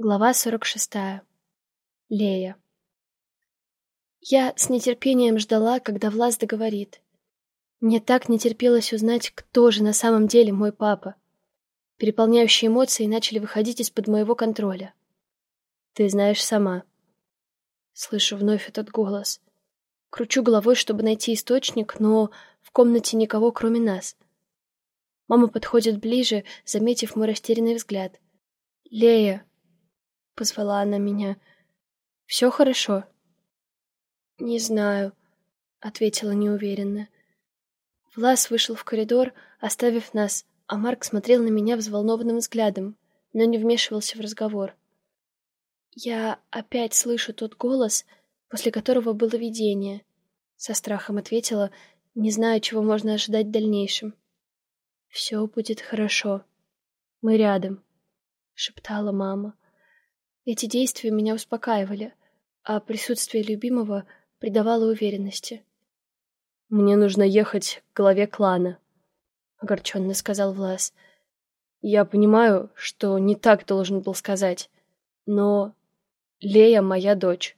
Глава 46. Лея. Я с нетерпением ждала, когда Влас договорит. Мне так не терпелось узнать, кто же на самом деле мой папа. Переполняющие эмоции начали выходить из-под моего контроля. «Ты знаешь сама». Слышу вновь этот голос. Кручу головой, чтобы найти источник, но в комнате никого, кроме нас. Мама подходит ближе, заметив мой растерянный взгляд. «Лея», позвала она меня. «Все хорошо?» «Не знаю», — ответила неуверенно. Влас вышел в коридор, оставив нас, а Марк смотрел на меня взволнованным взглядом, но не вмешивался в разговор. «Я опять слышу тот голос, после которого было видение», — со страхом ответила, не зная, чего можно ожидать в дальнейшем. «Все будет хорошо. Мы рядом», — шептала мама. Эти действия меня успокаивали, а присутствие любимого придавало уверенности. «Мне нужно ехать к главе клана», — огорченно сказал Влас. «Я понимаю, что не так должен был сказать, но Лея моя дочь».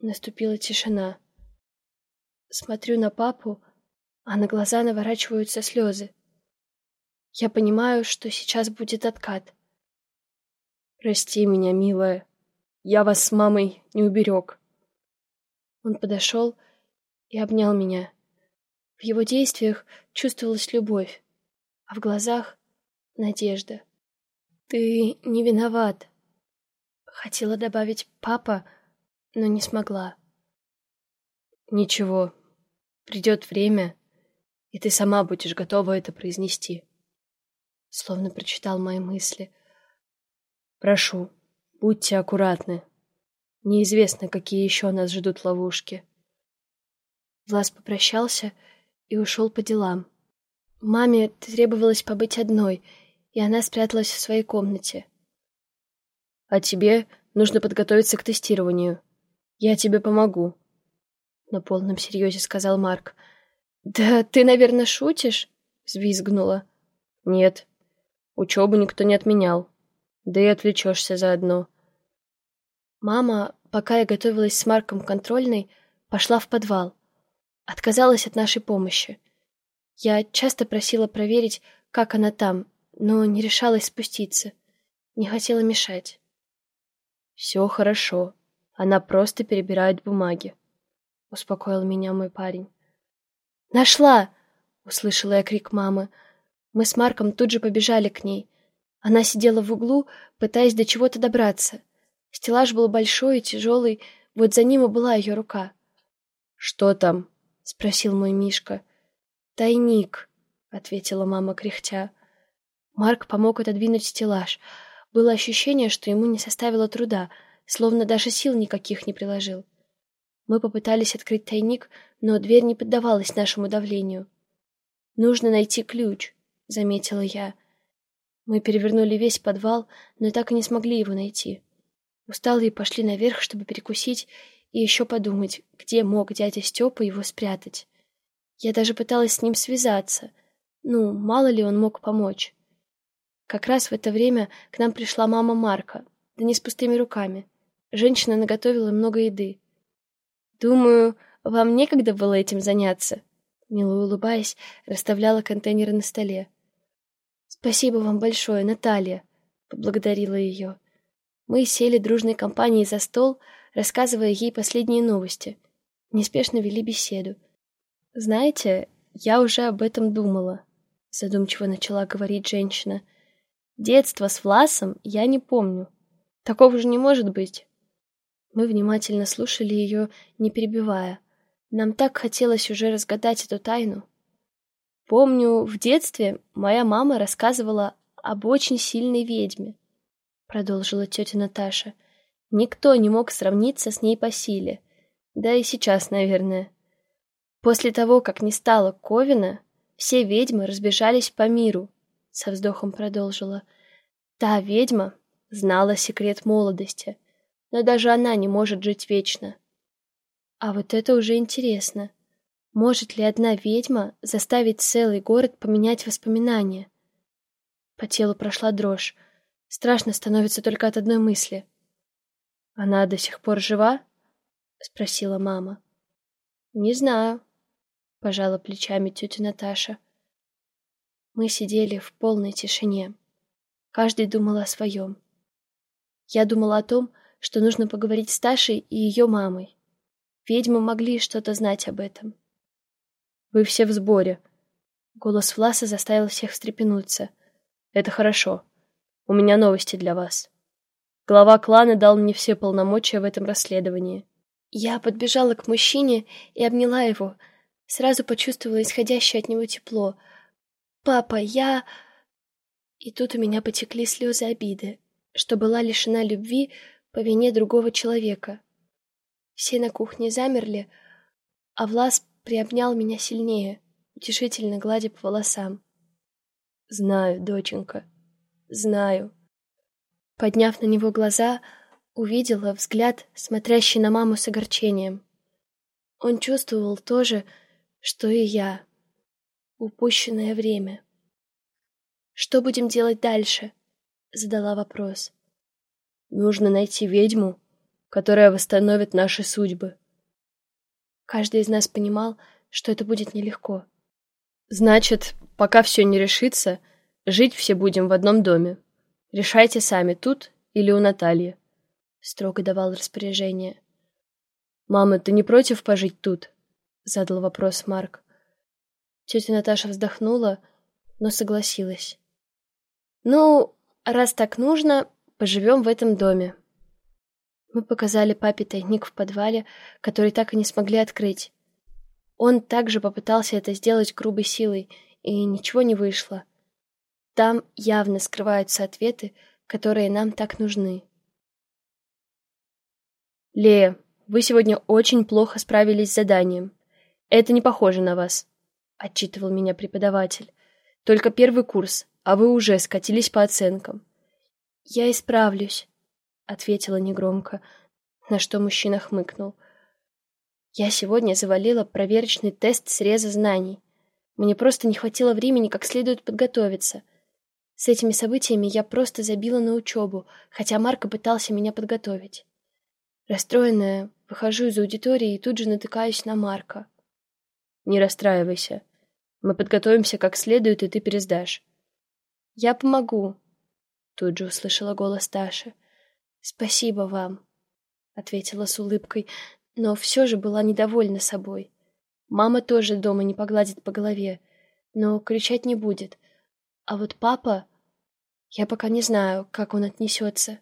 Наступила тишина. Смотрю на папу, а на глаза наворачиваются слезы. Я понимаю, что сейчас будет откат. «Прости меня, милая. Я вас с мамой не уберег». Он подошел и обнял меня. В его действиях чувствовалась любовь, а в глазах — надежда. «Ты не виноват», — хотела добавить «папа», но не смогла. «Ничего, придет время, и ты сама будешь готова это произнести», словно прочитал мои мысли — Прошу, будьте аккуратны. Неизвестно, какие еще нас ждут ловушки. Влас попрощался и ушел по делам. Маме требовалось побыть одной, и она спряталась в своей комнате. «А тебе нужно подготовиться к тестированию. Я тебе помогу», — на полном серьезе сказал Марк. «Да ты, наверное, шутишь?» — взвизгнула. «Нет, учебу никто не отменял. Да и отвлечешься заодно. Мама, пока я готовилась с Марком контрольной, пошла в подвал. Отказалась от нашей помощи. Я часто просила проверить, как она там, но не решалась спуститься. Не хотела мешать. «Все хорошо. Она просто перебирает бумаги», — успокоил меня мой парень. «Нашла!» — услышала я крик мамы. Мы с Марком тут же побежали к ней. Она сидела в углу, пытаясь до чего-то добраться. Стеллаж был большой и тяжелый, вот за ним и была ее рука. «Что там?» — спросил мой Мишка. «Тайник», — ответила мама кряхтя. Марк помог отодвинуть стеллаж. Было ощущение, что ему не составило труда, словно даже сил никаких не приложил. Мы попытались открыть тайник, но дверь не поддавалась нашему давлению. «Нужно найти ключ», — заметила я. Мы перевернули весь подвал, но так и не смогли его найти. Усталые пошли наверх, чтобы перекусить и еще подумать, где мог дядя Степа его спрятать. Я даже пыталась с ним связаться. Ну, мало ли он мог помочь. Как раз в это время к нам пришла мама Марка, да не с пустыми руками. Женщина наготовила много еды. «Думаю, вам некогда было этим заняться?» Мило улыбаясь, расставляла контейнеры на столе. «Спасибо вам большое, Наталья», — поблагодарила ее. Мы сели дружной компанией за стол, рассказывая ей последние новости. Неспешно вели беседу. «Знаете, я уже об этом думала», — задумчиво начала говорить женщина. «Детство с Власом я не помню. Такого же не может быть». Мы внимательно слушали ее, не перебивая. Нам так хотелось уже разгадать эту тайну. Помню, в детстве моя мама рассказывала об очень сильной ведьме, продолжила тетя Наташа. Никто не мог сравниться с ней по силе. Да и сейчас, наверное. После того, как не стало Ковина, все ведьмы разбежались по миру, со вздохом продолжила. Та ведьма знала секрет молодости, но даже она не может жить вечно. А вот это уже интересно. Может ли одна ведьма заставить целый город поменять воспоминания? По телу прошла дрожь. Страшно становится только от одной мысли. «Она до сих пор жива?» — спросила мама. «Не знаю», — пожала плечами тетя Наташа. Мы сидели в полной тишине. Каждый думал о своем. Я думала о том, что нужно поговорить с Ташей и ее мамой. Ведьмы могли что-то знать об этом. «Вы все в сборе». Голос Власа заставил всех встрепенуться. «Это хорошо. У меня новости для вас. Глава клана дал мне все полномочия в этом расследовании». Я подбежала к мужчине и обняла его. Сразу почувствовала исходящее от него тепло. «Папа, я...» И тут у меня потекли слезы обиды, что была лишена любви по вине другого человека. Все на кухне замерли, а Влас приобнял меня сильнее, утешительно гладя по волосам. «Знаю, доченька, знаю». Подняв на него глаза, увидела взгляд, смотрящий на маму с огорчением. Он чувствовал то же, что и я. Упущенное время. «Что будем делать дальше?» — задала вопрос. «Нужно найти ведьму, которая восстановит наши судьбы». Каждый из нас понимал, что это будет нелегко. «Значит, пока все не решится, жить все будем в одном доме. Решайте сами, тут или у Натальи строго давал распоряжение. «Мама, ты не против пожить тут?» — задал вопрос Марк. Тетя Наташа вздохнула, но согласилась. «Ну, раз так нужно, поживем в этом доме». Мы показали папе тайник в подвале, который так и не смогли открыть. Он также попытался это сделать грубой силой, и ничего не вышло. Там явно скрываются ответы, которые нам так нужны. «Лея, вы сегодня очень плохо справились с заданием. Это не похоже на вас», — отчитывал меня преподаватель. «Только первый курс, а вы уже скатились по оценкам». «Я исправлюсь», — ответила негромко, на что мужчина хмыкнул. «Я сегодня завалила проверочный тест среза знаний. Мне просто не хватило времени как следует подготовиться. С этими событиями я просто забила на учебу, хотя Марко пытался меня подготовить. Расстроенная, выхожу из аудитории и тут же натыкаюсь на Марка. «Не расстраивайся. Мы подготовимся как следует, и ты пересдашь». «Я помогу», — тут же услышала голос Таши. «Спасибо вам», — ответила с улыбкой, но все же была недовольна собой. Мама тоже дома не погладит по голове, но кричать не будет. А вот папа... Я пока не знаю, как он отнесется.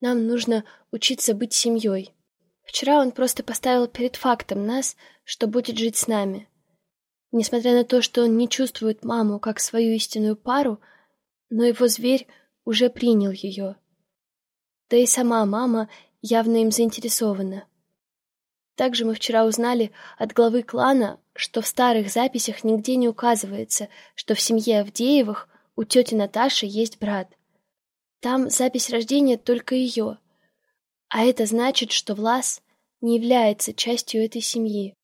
Нам нужно учиться быть семьей. Вчера он просто поставил перед фактом нас, что будет жить с нами. Несмотря на то, что он не чувствует маму как свою истинную пару, но его зверь уже принял ее. Да и сама мама явно им заинтересована. Также мы вчера узнали от главы клана, что в старых записях нигде не указывается, что в семье Авдеевых у тети Наташи есть брат. Там запись рождения только ее. А это значит, что Влас не является частью этой семьи.